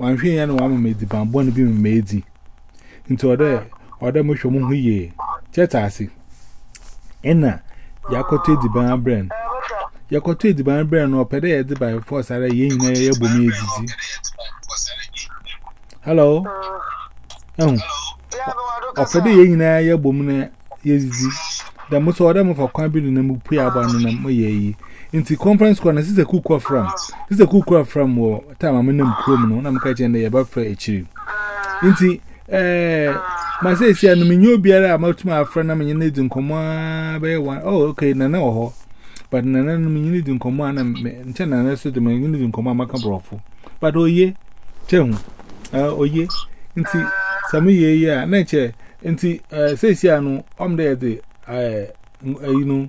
one thing and one the bamboo who ye. Just as. Enna, Yakote the ban brain. Yakote the ban brain or pede by force at a yin na ye bumi. Hello? Oh, pede yin na ye bumina ye. The most order of a quambin and a mupi abandon a moye. Into conference corner, this is a cook or from. This is a cook or from war. Time I'm in them chrome, no, I'm catching the above for a chew. Into eh, my say, see, I'm in your beer, I'm out to my friend, I'm in your need in command by one. Oh, okay, no, no, but no, no, me need in command and ten and answer to my unit in command, my cabroffo. But oh, ye, chum, oh, ye, into some ye, yeah, nature, into, uh, says, yeah, no, I'm there, the, uh, you know.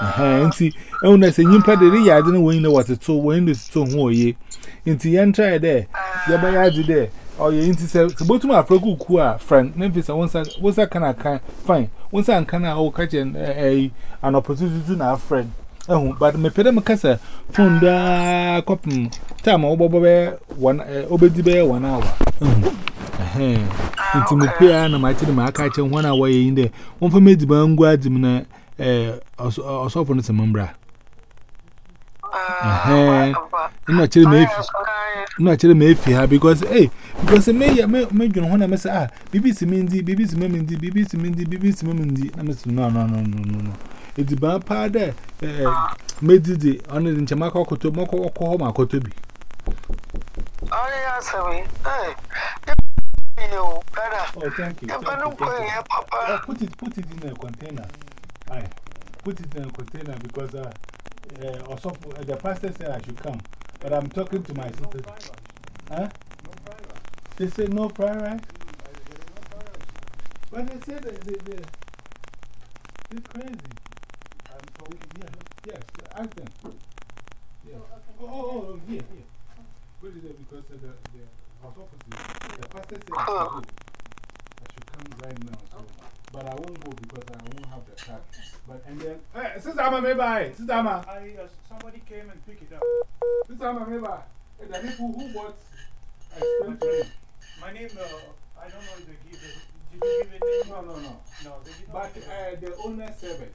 Aha, nti ehun na se nyimpa de ri yade no wonyi na wateto wonyi de to ho oye. Nti yen try there. Ye ba yade there. Oye nti se se botum afroku ku a friend na mfisa wonsa wonsa kana kan fine. Wonsa anka na o ka je eh, eh an opportunity na friend. Ehun but me pede me kasa phone. Time o bobo be one eh, obedi one hour. Ehun. Ehun. Nti me ah, pia na ma chiri ma aka che ho na wo yin de. Wonfa mediban ngwa ọsọfọ ní ha because eh thank you. Thank you, thank you. Put it, put it in a container. Aye. Put it in a container because uh, uh, also, uh, the pastor said I should come. But I'm talking to my sister. Huh? No they said no fried rice? But they said that they, they, they're crazy. Yeah, yes, ask them. Yeah. Oh, oh, oh, yeah, yeah. Put it there because uh, the, the, also, the pastor said I should go. I should come right now. So. But I won't go because I won't have the card. But and then, hey, Sister Ama, maybe I, Sister Ama. I, uh, somebody came and picked it up. Sister Ama, maybe I. The people who bought ice cream My for my name, uh, I don't know if they give it. Did you give it name? No, no, no. No, they did not. But give it. uh, the owner service.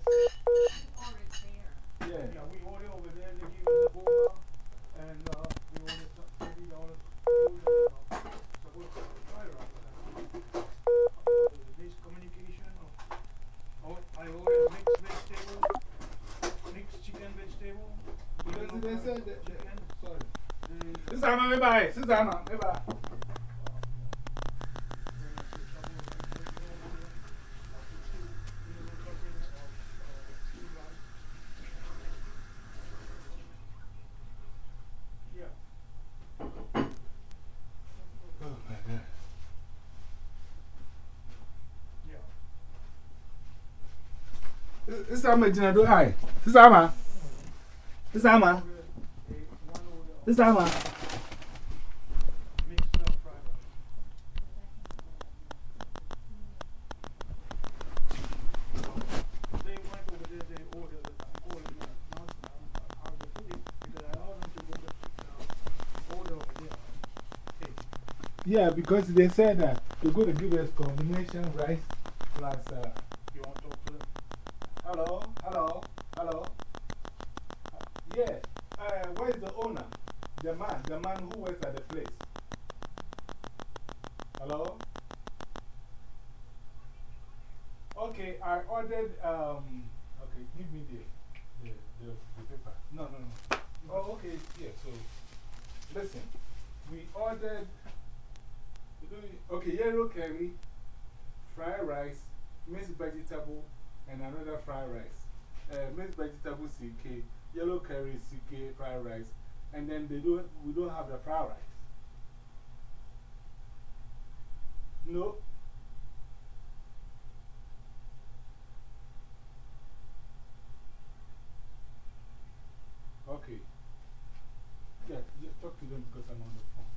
Yeah. Yeah, we ordered over there, they give us the phone down, my bye. Sit down, my bye. Sama jina do ai. Sama. Sama. Sama. Yeah, because they said that they're going to give us combination rice plus. Uh, you want to talk to them? hello, hello, hello. Yeah, uh, where is the owner? The man, the man who works at the place. Hello? Okay, I ordered. Um, okay, give me the, the, the, the paper. No, no, no. Oh, okay, yeah, so listen. We ordered. Okay, yellow curry, fried rice, mixed vegetable, and another fried rice. Uh, mixed vegetable CK, yellow curry CK, fried rice, and then they don't, we don't have the fried rice. No. Okay. Yeah, talk to them because I'm on the phone.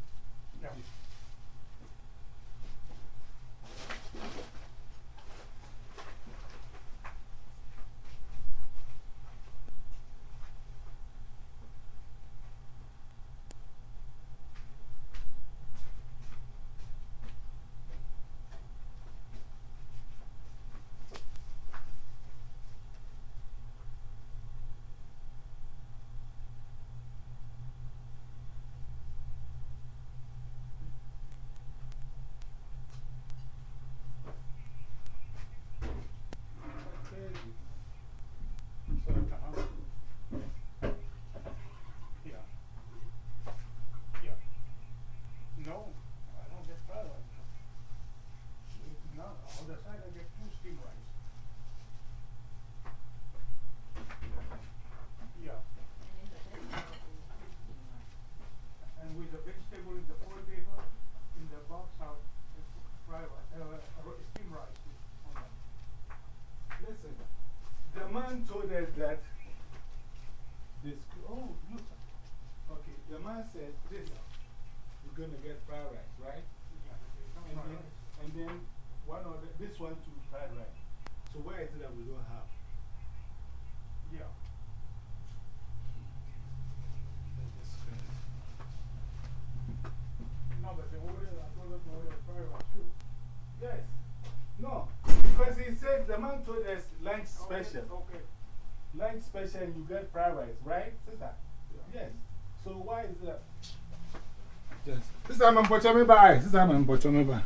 Said this. You're going to get fried rice, right? Yeah, And then, and then one of the, this one too, fried rice. So, where is it that we don't have? Yeah. No, but the order, I told them to order fried rice too. Yes. No, because he said the man told us lunch special. Okay. Lunch special, and you get fried rice, right, sister? Yeah. Yes. So, why is that? Yes. Sister, I'm going to me by. Sister, I'm by.